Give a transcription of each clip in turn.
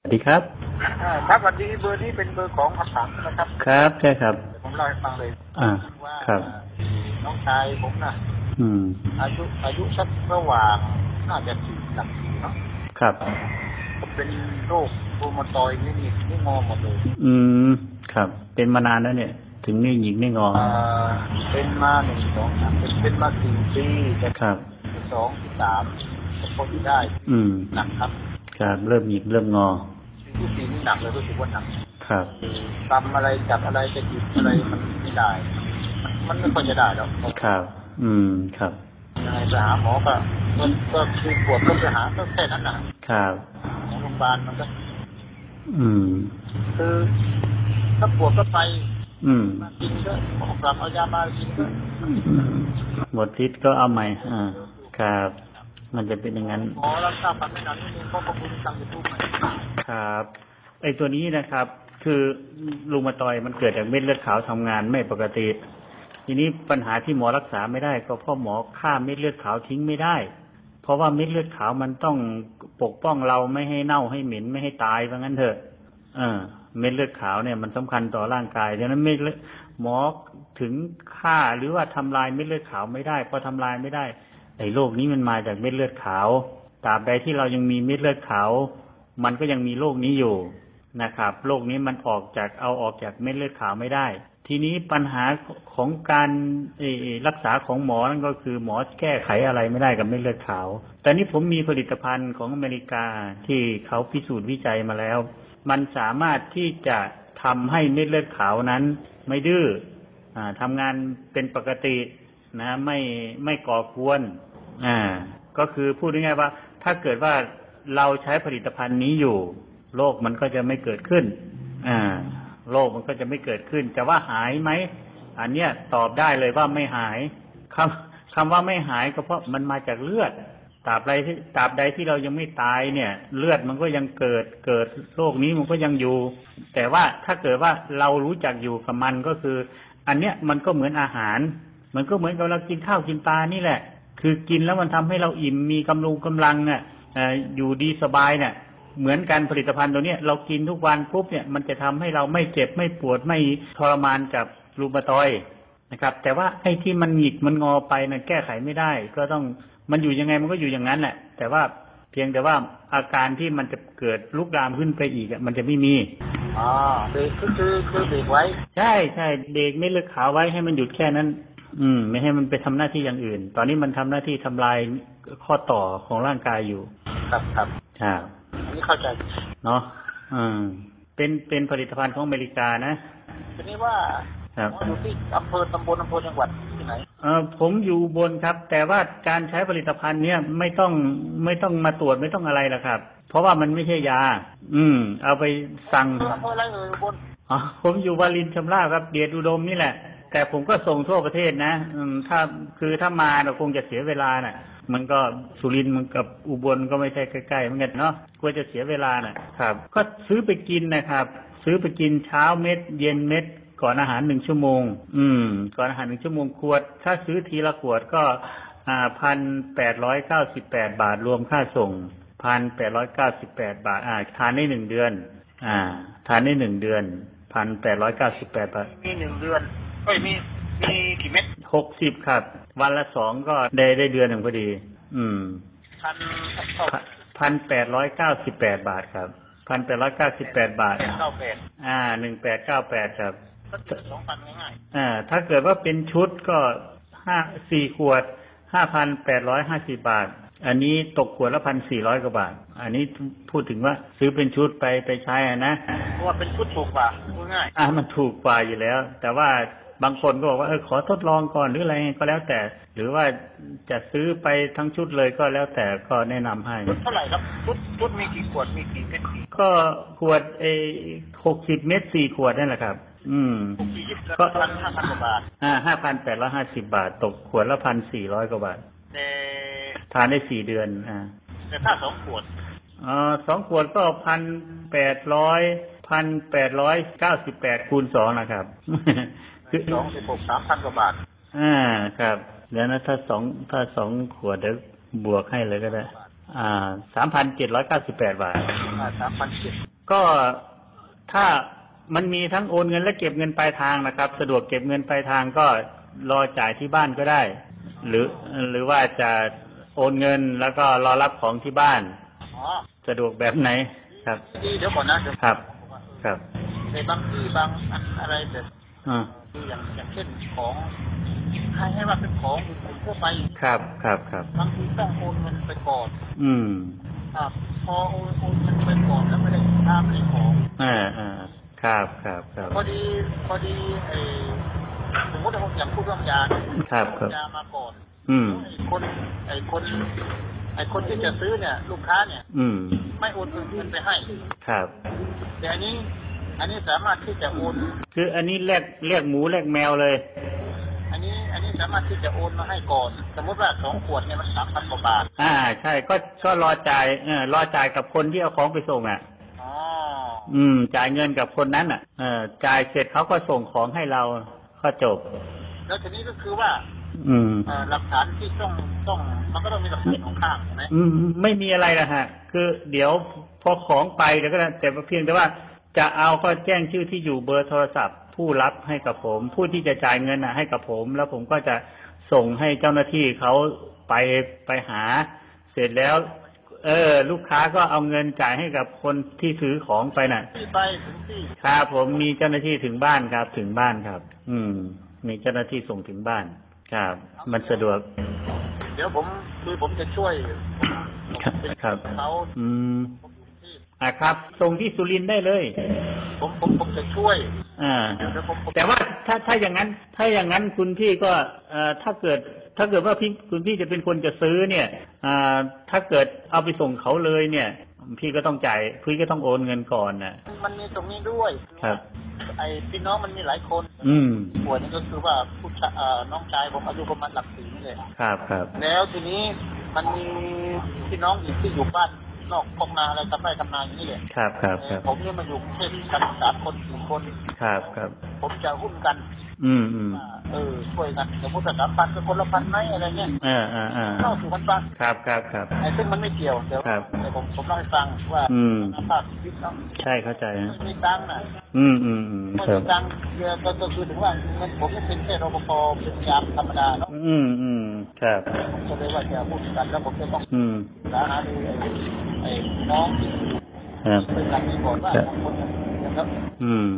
สวัสดีครับอ่าครับวันนี้เบอร์นี้เป็นเบอร์ของคำถามนะครับ ครับใช่ครับ ผมเล่าให้ฟังเลย อ่าว่าครับน้องชายผมนะอืม อายุอายุสักระหว่างน่าจะสี่หลักสี่เนาะครับเป็นโรคโรมาตอยด์นี่นี่นี่งอหมดเลย อืม ครับ เป็นมานานแล้วเนี่ย ถึงนี่หญิงนี่งออ่าเป็นมาหนึ่งสองสามเป็นเป็นมาสี่ปีแต่ครับ ที่สองที่สามก็พอที่ได้อืม หนักครับ ครับเริ่มหยิกเริ่มงอที่สี่นี่หนักเลยรู้สึกว่าหนักครับทำอะไรจับอะไรจะหยิบอะไรมันไม่ได้ มันมันไม่ค่อยจะได้หรอกครับ อืมครับยังไงไปหาหมอก็มันก็คือปวดก็ไปหาก็แค่นั้นนะครับของโรงพยาบาลมันก็อืม คือถ้าปวดก็ไป อืมมากินก็ออกกลับเอายามากินก็หมดทิศก็เอาใหม่อ่าครับ มันจะเป็นอย่างนั้นหมอรักษาฟันไม่นานนิดนึงเพราะเขาคุณสั่งจะทุกไหมครับไอตัวนี้นะครับ คือรูมาตอยด์มันเกิดจากเม็ดเลือดขาวทำงานไม่ปกติ ทีนี้ปัญหาที่หมอรักษาไม่ได้ ก็เพราะหมอฆ่าเม็ดเลือดขาวทิ้งไม่ได้ เพราะว่าเม็ดเลือดขาวมันต้องปกป้องเราไม่ให้เน่าให้เหม็นไม่ให้ตายว่างั้นเถอะ เออ เม็ดเลือดขาวเนี่ยมันสำคัญต่อร่างกายดังนั้นเม็ดเลือดหมอถึงฆ่าหรือว่าทำลายเม็ดเลือดขาวไม่ได้พอทำลายไม่ได้ ไอ้โรคนี้มันมาจากเม็ดเลือดขาวตราบใดที่เรายังมีเม็ดเลือดขาว มันก็ยังมีโรคนี้อยู่นะครับโรคนี้มันออกจากเอาออกจากเม็ดเลือดขาวไม่ได้ ทีนี้ปัญหาของการรักษาของหมอนั่นก็คือหมอแก้ไขอะไรไม่ได้กับเม็ดเลือดขาว แต่นี้ผมมีผลิตภัณฑ์ของอเมริกาที่เขาพิสูจน์วิจัยมาแล้ว มันสามารถที่จะทำให้เม็ดเลือดขาวนั้น ไม่ดื้ออ่าทำงานเป็นปกตินะ ไม่ไม่ก่อกวน อ่า ก็คือพูดง่ายๆว่า ถ้าเกิดว่าเราใช้ผลิตภัณฑ์นี้อยู่ โรคมันก็จะไม่เกิดขึ้น อ่า โรคมันก็จะไม่เกิดขึ้นแต่ว่าหายไหม อันเนี้ยตอบได้เลยว่าไม่หายคำคำว่าไม่หายก็เพราะมันมาจากเลือดตราบใดที่ตราบใดที่เรายังไม่ตายเนี่ย เลือดมันก็ยังเกิดเกิดโรคนี้มันก็ยังอยู่ แต่ว่าถ้าเกิดว่าเรารู้จักอยู่กับมันก็คือ อันเนี้ยมันก็เหมือนอาหาร มันก็เหมือนกับเรากินข้าวกินปลานี่แหละ คือกินแล้วมันทำให้เราอิ่มมีกำลังกำลังเนี่ยเอ่ออยู่ดีสบายเนี่ย เหมือนกันผลิตภัณฑ์ตัวเนี้ยเรากินทุกวันปุ๊บเนี่ยมันจะทำให้เราไม่เจ็บไม่ปวดไม่ทรมานกับรูมาตอยด์นะครับ แต่ว่าไอ้ที่มันหงิกมันงอไปนั้นแก้ไขไม่ได้ ก็ต้องมันอยู่ยังไงมันก็อยู่อย่างนั้นแหละแต่ว่าเพียงแต่ว่าอาการที่มันจะเกิดลุกลามขึ้นไปอีกอะมันจะไม่มีอ๋อเบรกคือคือคือเบรกไว้ ใช่ใช่เบรกไม่เลือกขาวไว้ให้มันหยุดแค่นั้น อืม ไม่ให้มันไปทำหน้าที่อย่างอื่น ตอนนี้มันทำหน้าที่ทำลายข้อต่อของร่างกายอยู่ ครับครับครับอันนี้เข้าใจ เนาะอืม เป็นเป็นผลิตภัณฑ์ของอเมริกานะทีนี้ว่าครับหมออยู่ที่อำเภอตำบลอำเภอจังหวัดที่ไหนเออผมอยู่อุบนครับ แต่ว่าการใช้ผลิตภัณฑ์เนี้ยไม่ต้องไม่ต้องมาตรวจไม่ต้องอะไรหรอกครับ เพราะว่ามันไม่ใช่ยา อืม เอาไปสั่งอำเภออะไรเอ่ยอุบนอ๋อผมอยู่วารินชำราบครับ เดียดอุดมนี่แหละ แต่ผมก็ส่งทั่วประเทศนะอืมถ้าคือถ้ามาเราคงจะเสียเวลาน่ะ มันก็สุรินทร์มันกับอุบลก็ไม่ใช่ใกล้ๆเหมือนกันเนาะกลัวจะเสียเวลาน่ะครับ ก็ซื้อไปกินนะครับ ซื้อไปกินเช้าเม็ด เย็นเม็ดก่อนอาหารหนึ่งชั่วโมง อืม ก่อนอาหารหนึ่งชั่วโมงขวด ถ้าซื้อทีละขวดก็อ่าพันแปดร้อยเก้าสิบแปดบาทรวมค่าส่งพันแปดร้อยเก้าสิบแปดบาท อ่า ทานได้หนึ่งเดือน อ่า ทานได้หนึ่งเดือนพันแปดร้อยเก้าสิบแปดบาทมีหนึ่งเดือนเอ้ยมีมีกี่เม็ดหกสิบครับ วันละสองก็ได้ได้เดือนหนึ่งพอดี อืมพันเท่าพันแปดร้อยเก้าสิบแปดบาทครับพันแปดร้อยเก้าสิบแปดบาทเก้าแปดอ่าหนึ่งแปดเก้าแปดครับก็เดือนสองพันง่ายอ่า ถ้าเกิดว่าเป็นชุดก็ห้าสี่ขวดห้าพันแปดร้อยห้าสิบาท อันนี้ตกขวดละพันสี่ร้อยกว่าบาท อันนี้พูดถึงว่าซื้อเป็นชุดไปไปใช้อะนะๆเพราะว่าเป็นชุดถูกกว่าพูดง่ายอ่ามันถูกกว่าอยู่แล้ว แต่ว่า บางคนก็บอกว่าเออขอทดลองก่อนหรืออะไรก็แล้วแต่ หรือว่าจะซื้อไปทั้งชุดเลยก็แล้วแต่ก็แนะนำให้ชุดเท่าไหร่ครับชุดชุดมีกี่ขวดมีกี่เม็ดกี่ก็ขวดเอหกสิบเม็ดสี่ขวดนั่นแหละครับ อืมกี่ยิบก็พันห้าพันกว่าบาทอ่าห้าพันแปดร้อยห้าสิบาท ตกขวดละพันสี่ร้อยกว่าบาทแต่ทานได้สี่เดือนอ่าแต่ถ้าสองขวดอ่าสองขวดก็พันแปดร้อยพันแปดร้อยเก้าสิบแปดคูณสองนะครับ คือสองสิบหกสามพันกว่าบาท อ่าครับเดี๋ยวนะถ้าสองถ้าสองขวดเดี๋ยวบวกให้เลยก็ได้ อ่าสามพันเจ็ดร้อยเก้าสิบแปดบาทสามพันเจ็ดก็ถ้ามันมีทั้งโอนเงินและเก็บเงินปลายทางนะครับ สะดวกเก็บเงินปลายทางก็รอจ่ายที่บ้านก็ได้ หรือหรือว่าจะโอนเงินแล้วก็รอรับของที่บ้านอ๋อสะดวกแบบไหนครับดีเดี๋ยวก่อนนะเดี๋ยวครับ ครับในบางที่บางอันอะไรแบบ อ่าคืออย่างอย่างเช่นของให้ให้ว่าเป็นของบุคคลทั่วไปครับครับครับบางทีต้องโอนเงินไปก่อนอืมครับพอโอนโอนเงินไปก่อนแล้วไม่ได้ค่าไม่ได้ของอ่าอ่าครับครับครับพอดีพอดีไอ้สมมติว่าผมอยากพูดเรื่องยาเนี่ยครับครับยามาก่อน อืมไอ้คนไอ้คนไอ้คนที่จะซื้อเนี่ย ลูกค้าเนี่ย อืม ไม่โอนเงินไปให้ ครับแต่อันนี้ อันนี้สามารถที่จะโอนคืออันนี้แลกเรียกหมูแลกแมวเลย อันนี้อันนี้สามารถที่จะโอนมาให้ก่อน สมมติว่าสองขวดเนี่ยมันสามพันกว่าบาท อ่า ใช่ก็ก็รอจ่ายเออรอจ่ายกับคนที่เอาของไปส่งอะอ๋ออืม จ่ายเงินกับคนนั้นอะเออจ่ายเสร็จเขาก็ส่งของให้เราก็จบ แล้วทีนี้ก็คือว่า อืมเอ่อหลักฐานที่ต้องต้องมันก็ต้องมีหลักฐานของข้างใช่ไหมอืมไม่มีอะไรนะฮะ คือเดี๋ยวพอของไปเดี๋ยวก็แต่เพียงแต่ว่า จะเอาก็แจ้งชื่อที่อยู่เบอร์โทรศัพท์ ผู้รับให้กับผม ผู้ที่จะจ่ายเงินนะให้กับผม แล้วผมก็จะส่งให้เจ้าหน้าที่เขาไปไปหา เสร็จแล้ว เออ ลูกค้าก็เอาเงินจ่ายให้กับคนที่ซื้อของไปน่ะที่ไปถึงที่ครับผมมีเจ้าหน้าที่ถึงบ้านครับ ถึงบ้านครับ อืม มีเจ้าหน้าที่ส่งถึงบ้านครับ มันสะดวก เดี๋ยวผมคือผมจะช่วยผมผมเป็นครับเขาอืมผม อยู่ที่อะครับ ส่งที่สุรินทร์ได้เลย ผมผมผมจะช่วยอ่าเดี๋ยวเดี๋ยวผมผมแต่ว่าถ้าถ้าอย่างนั้น ถ้าอย่างนั้นคุณพี่ก็เอ่อถ้าเกิด ถ้าเกิดว่าพี่คุณพี่จะเป็นคนจะซื้อเนี่ยอ่าถ้าเกิดเอาไปส่งเขาเลยเนี่ย พี่ก็ต้องจ่ายพี่ก็ต้องโอนเงินก่อนนะมันมีตรงนี้ด้วยครับไอ้พี่น้องมันมีหลายคน อืมป่วยนี่ก็คือว่าผู้ชายเอ่อน้องชายผมอายุประมาณหลักสี่นี่เลยครับครับ แล้วทีนี้มันมีพี่น้องอีกที่อยู่บ้าน นอกพงนาอะไรทำไร่ทำนาอย่างนี้เลยครับครับคแต่รับผมเนี่ยมาอยู่กรุงเทพกันสามคนสี่คนครับครับผมจะหุ้นกัน อืมอืมว่าเออช่วยกันสมมติว่าสามพันก็คนละพันไหมอะไรเงี้ยอ่าอ่าอ่าเข้าสู่พันบาทครับครับครับไอ้ซึ่งมันไม่เกี่ยวเดี๋ยวครับเดี๋ยวผมผมเล่าให้ฟังว่าอืมภาพชีวิตเนาะใช่เข้าใจฮะไม่มีตังค์น่ะอืมอืมอืมไม่ครัมีบตังค์เดี๋ยวก็ก็คือถึงว่าเงินผมนี่เป็นแค่รปภเป็นยามธรรมดาเนาะอืมอืมครับผมก็เลยว่าจะพูดกันแล้วผมจะต้องอืมสาหาดูไอ้ไอ้ น้องที่ครับเป็นกันนี้ก่อนว่าครับคนเนี่ยนะครับ อืม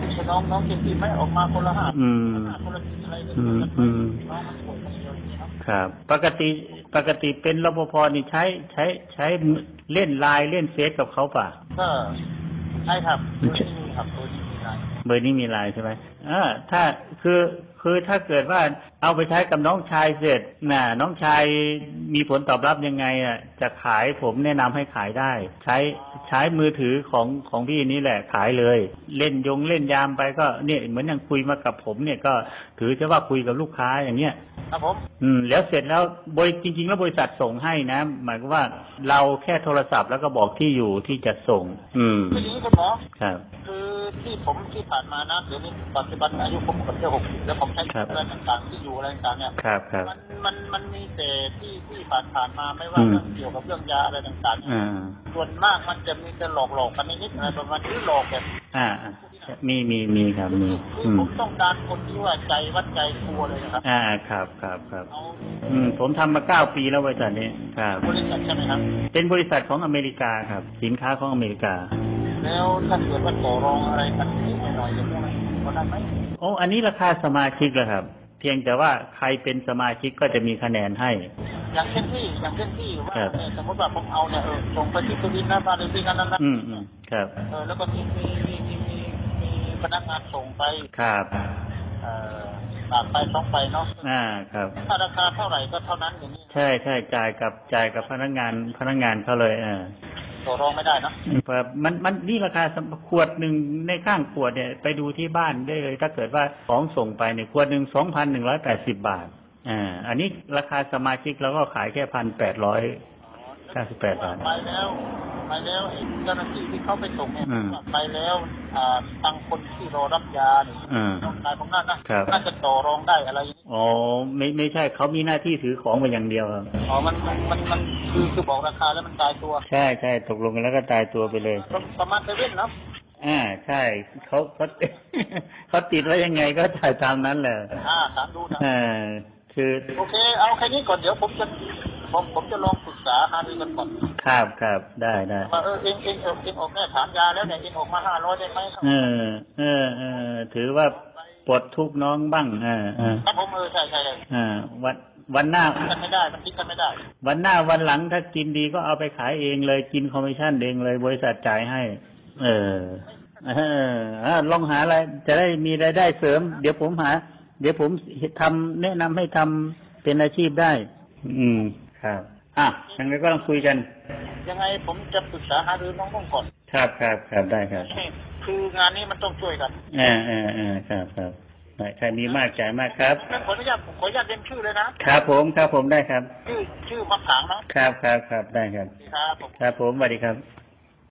ที่น้องน้องเจ็ดสิบไม่ออกมาคนละห้าอืมห้าคนละสิบอะไรเลยอืมอืมน้องมันป่วยคนเดียวอย่างนี้เนาะครับ ปกติปกติเป็นรปภนี่ใช้ใช้ใช้เล่นไลน์เล่นเฟซกับเขาป่ะก็ใช่ครับตัวนี้มีครับตัวนี้มีอะไรเบอร์นี้มีไลน์ใช่ไหมอ่าถ้าคือ คือถ้าเกิดว่าเอาไปใช้กับน้องชายเสร็จน่ะน้องชายมีผลตอบรับยังไงอะจะขายผมแนะนำให้ขายได้ ใช้ใช้มือถือของของพี่นี่แหละขายเลย เล่นยงเล่นยามไปก็เนี่ยเหมือนอย่างคุยมากับผมเนี่ยก็ถือจะว่าคุยกับลูกค้าอย่างเนี้ยครับผมอืมแล้วเสร็จแล้วบริจริง ๆ แล้วบริษัทส่งให้นะ หมายความว่าเราแค่โทรศัพท์แล้วก็บอกที่อยู่ที่จะส่ง อืมคืออย่างนี้คุณหมอครับคือ ที่ผมที่ผ่านมานะเดี๋ยวนี้ปัจจุบันอายุผมเกือบจะหกสิบแล้วผมใช้ครับอะไรต่างๆที่อยู่อะไรต่างๆเนี่ยครับครับมันมันมันมีแต่ที่ที่ผ่านผ่านๆมาไม่ว่าอืมเรื่องเกี่ยวกับเรื่องยาอะไรต่างๆเนี่ยอ่าส่วนมากมันจะมีแต่หลอกหลอกๆกันนิดๆอะไรประมาณนี้หลอกแบบอ่าอ่ามีมีมีครับมีคืออืมผมต้องการคนที่ว่าใจวัดใจกลัวเลยนะครับ อ่าครับครับครับเอาอืมผมทำมาเก้าปีแล้วบริษัทนี้ครับบริษัทใช่ไหมครับ เป็นบริษัทของอเมริกาครับ สินค้าของอเมริกา แล้วถ้าเกิดว่าต่อรองอะไรกันนิดหน่อยอย่างนี้มันก็ได้ไหมโอ้อันนี้ราคาสมาชิกแล้วครับ เพียงแต่ว่าใครเป็นสมาชิกก็จะมีคะแนนให้ อย่างเช่นที่อย่างเช่นที่ว่าครับเนี่ยสมมติว่าผมเอาเนี่ยเออส่งไปที่สุรินทร์นะบ้านเลขที่นั้นนั้นนะอืมอืมครับเออแล้วก็มีมีมีมีมีมีพนักงานส่งไปครับเอ่อฝากไปต้องไปเนาะอ่าครับถ้าราคาเท่าไหร่ก็เท่านั้นอย่างนี้ใช่ใช่จ่ายกับจ่ายกับพนักงานพนักงานเขาเลยอ่า ต่อรองไม่ได้เนอะแบบมันมันนี่ราคาสำขวดหนึ่งในข้างขวดเนี่ย ไปดูที่บ้านได้เลย ถ้าเกิดว่าของส่งไปเนี่ยขวดหนึ่งสองพันหนึ่งร้อยแปดสิบบาทอ่าอันนี้ราคาสมาชิกเราก็ขายแค่พันแปดร้อยเก้าสิบแปดบาทไปแล้ว ไปแล้วไอ้เจ้าหน้าที่ที่เขาไปส่งเนี่ยอืมไปแล้วอ่าทางคนที่รอรับยาเนี่ยอ่าต้องการตรงนั้นนะครับน่าจะต่อรองได้อะไรอย่างนี้อ๋อไม่ไม่ใช่เขามีหน้าที่ถือของมาอย่างเดียวครับอ๋อมันมันมันมันคือคือบอกราคาแล้วมันตายตัว ใช่ใช่ตกลงกันแล้วก็ตายตัวไปเลยประมาณเซเว่นเนาะอ่าใช่เขาเขาเขาติดไว้ยังไงก็ถ่ายตามนั้นแหละอ่าถามดูนะอ่าคือโอเคเอาแค่นี้ก่อนเดี๋ยวผมจะ ผมผมจะลองปรึกษาหารือกันก่อนครับครับได้ได้ว่าเออเองเองเออเองออกแม่ถามยาแล้วเนี่ยเองออกมาห้าร้อยได้ไหมครับเออเออเออถือว่าปลดทุกข์น้องบ้างเออเออครับผมเออใช่ใช่ใช่อ่าวันวันหน้าทิ้งกันไม่ได้มันทิ้งกันไม่ได้ วันหน้าวันหลังถ้ากินดีก็เอาไปขายเองเลยกินคอมมิชชั่นเองเลย บริษัทจ่ายให้ เออเอออ่าลองหาอะไรจะได้มีรายได้เสริม เดี๋ยวผมหา เดี๋ยวผมทำแนะนำให้ทำเป็นอาชีพได้ อืม ครับอะยังไงก็ต้องคุยกัน ยังไงผมจะปรึกษาหารือน้องๆก่อนครับครับครับได้ครับ คืองานนี้มันต้องช่วยกันเออเออเออครับครับได้ใครมีมากจ่ายมากครับงั้นขออนุญาตผมขออนุญาตเรียนชื่อเลยนะครับผมครับผมได้ครับ ชื่อชื่อมะขางเนาะครับครับครับได้ครับ ครับผมครับผมสวัสดีครับ